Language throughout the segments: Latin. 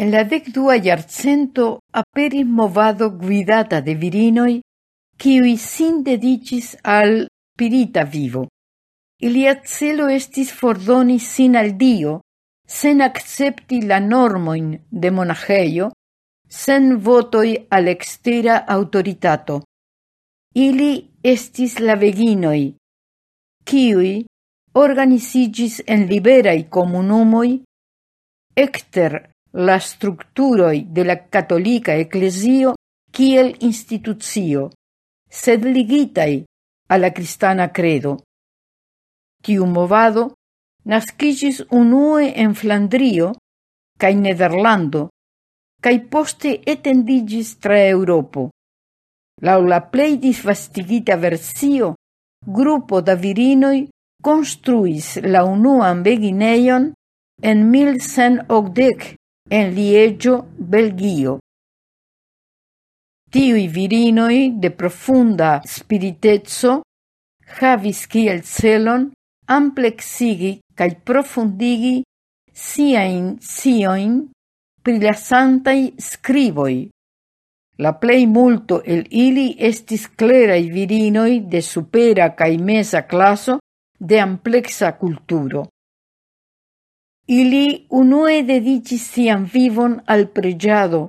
En la decdua iarcento aperis movado guidata de virinoi quiui sin dedicis al spirita vivo. Ilia celo estis fordoni sin al Dio, sen accepti la normoin de monageio, sen votoi al extera autoritato. Ili estis la veginoi, quiui organizigis en liberai comunumoi, ecter la structuroi de la catolica ecclesio kiel institucio, sed ligitai alla cristana credo. Tiu movado naskiĝis unue en Flandrio cae Nederlando cae poste etendigis tra Europo. Laŭ la plej disvastigita versio, grupo da virinoi construis la unuan beginejon en 1180 en Liegio, Belgio. Tiui virinoi de profunda spiritezzo havis kiel celon amplexigi cae profundigi siain sioin pri la santai scrivoi. La plei multo el ili estis clerai virinoi de supera cae mesa claso de amplexa culturo. Ili unue dedicis sian vivon al pregiado,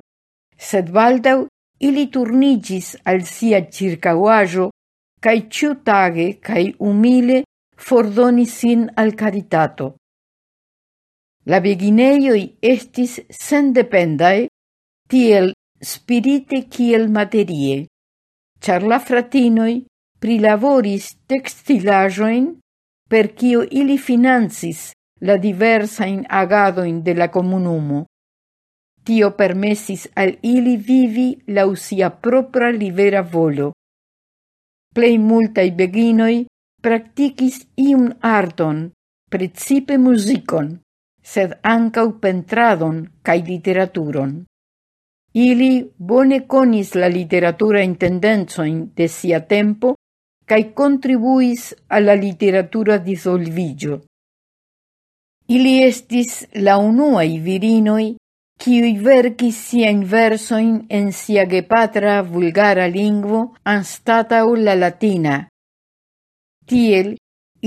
sed baldaŭ ili turnigis al sia circauajo, cae ciutage cae humile fordoni sin al caritato. La beginejoj estis sendependaj, tiel spirite kiel materie, char la fratinoi prilaboris textilajoin per cio ili financis la diversa in agadoin de la comunumo. Tio permesis al ili vivi la usia propra libera volo. Plei multai beginoi practicis iun arton, precipe musicon, sed ancau pentradon cae literaturon. Ili bone conis la literatura intendenzoin de sia tempo cae contribuis alla literatura disolvigio. Ili estis la unuaj virinoi, kiuj vercis siajn versoin en sia gepatra vulgara lingvo anstatau la latina. Tiel,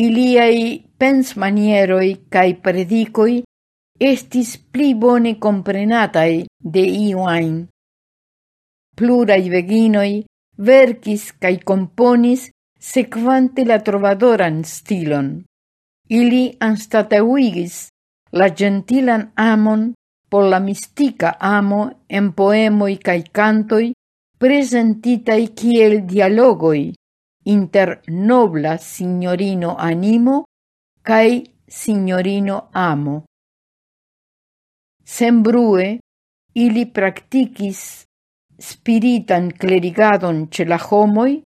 iliaj pensmanieroj cae predicoi estis pli bone comprenatai de iuain. Plurai veginoi vercis cae componis sequante la trovadoran stilon. Ili anstataŭigis la gentilan amon por la mistica amo en poemoi cae cantoi presentitai kiel dialogoi inter nobla signorino animo cae signorino amo. Sembrue ili practicis spiritan clerigadon ce la homoi,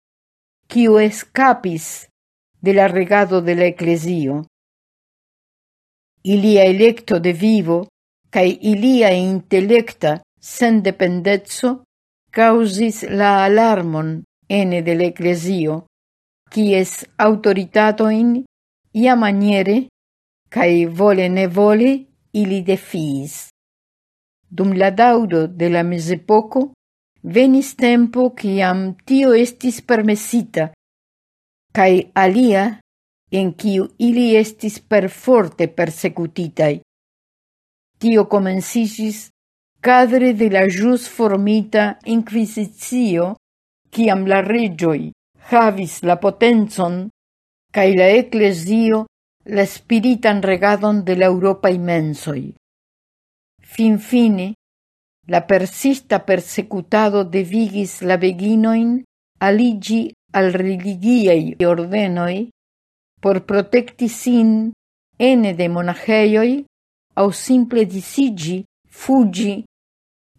quio escapis de la regado de la ecclesio. Ilia electo de vivo cae ilia intelecta sendependezzo causis la alarmon ene de la ecclesio, quies autoritatoin ia maniere cae vole ne vole ili defiis. Dum la daudo de la mesepoco venis tempo ciam tio estis permesita cae alia, en quiu ili estis perforte persecutitai. Tio comencisis cadre de la jus formita inquisitio, ciam la regioi havis la potenzon, cae la ecclesio la spiritan regadon de la Europa imensoi. Fin fine, la persista persecutado devigis la beginoin aligi al religiei ordenoi por protecti sin ene de monaheioi au simple disigi, fugi,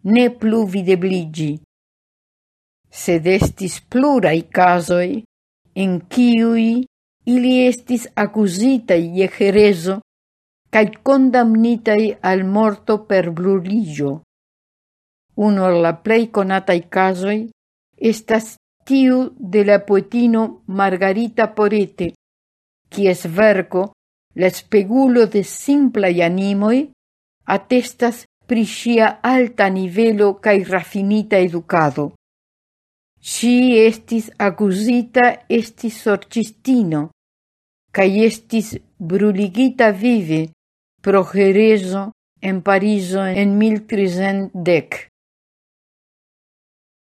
ne plu videbligi. Sed estis plurai casoi in ciui ili estis accusitai je herezo cae condamnitai al morto per bruligio. Uno la plei conatai casoi estas tiu de la poetino Margarita Porete, quies verco, la spegulo de simplai animoi, atestas pri sia alta nivelo cae rafinita educado. Si estis acusita estis sorcistino, cae estis bruligita vive pro jerezo en Pariso en 1310.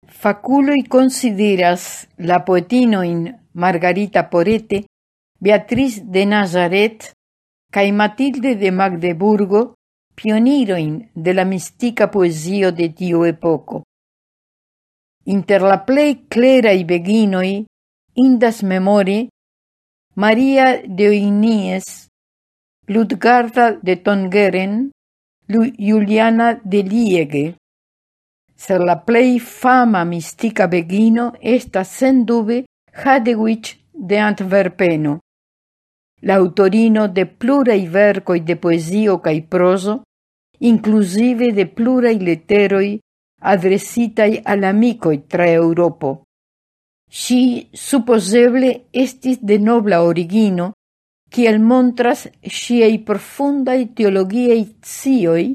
Faculoi consideras la poetinoin Margarita Porete, Beatriz de Nazaret cae Matilde de Magdeburgo pioniroin de la mistica poesio de tiu epoco. Inter la plei clerai beginoi indas memori Maria de Oinies, Ludgarda de Tongeren, Juliana de Liege, Ser la plei fama mistica begino estas sendube Hadewich de Antwerpeno. L'autorino de pluraj vercoi de poesio cae proso, inclusive de pluraj letteroi adresitai al amicoi tra Europo. Si supposeble estis de nobla origino, kiel montras siei profundai teologiei zioi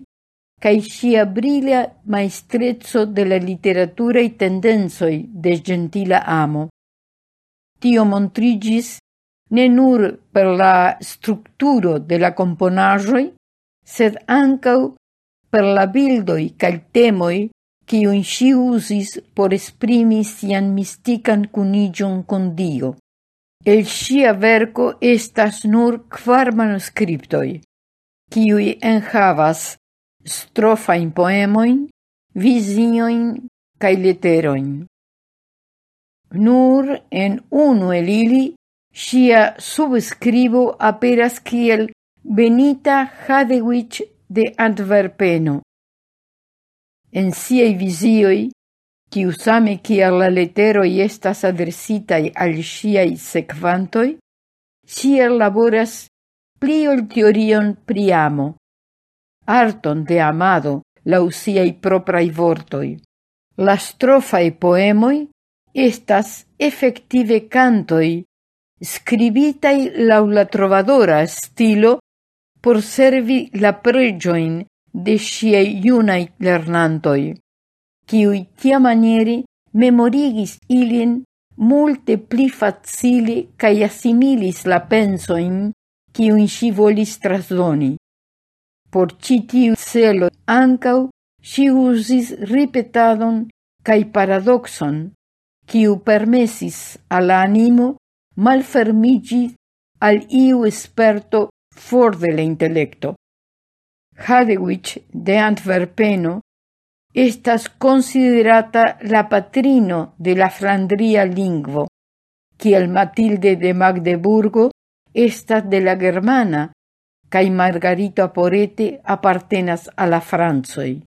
cae sia brilia maestrezzo de la literaturei tendenzoi de gentila amo. Tio montrigis ne nur per la structuro de la componajoi, sed ancau per la bildoi cae temoi cium si usis por esprimi sian mistican cunigion con Dio. El sia verco estas nur quar manuscriptoi, ciui enhavas strofa in poemoin, visioin cae letteroin. Nur en unu el ili sia subscribo aperas kiel Benita Hadewich de Antwerpeno. En siei visioi, kiu same kiel la letteroi estas adresitai al siei sequantoi, sia laboras pli ol teorion priamo arton de amado laŭ siaj vortoi. vortoj. La strofae poemoi estas effective cantoi scribitai laŭ la trovadora stilo por servi la pregioin de sciei iunai lernantoi, lernantoj, tia manieri memorigis ilin multe pli facili cae assimilis la pensoin kiujn si volis trasdoni. Por citiu celo ancau si usis ripetadon permesis al animo malfermigi al iu esperto for de l'intellecto. Hadewich de Antwerpeno estas considerata la patrino de la flandria lingvo, kiel Matilde de Magdeburgo estas de la germana, cae Margarita Porete appartenas alla Franzoi.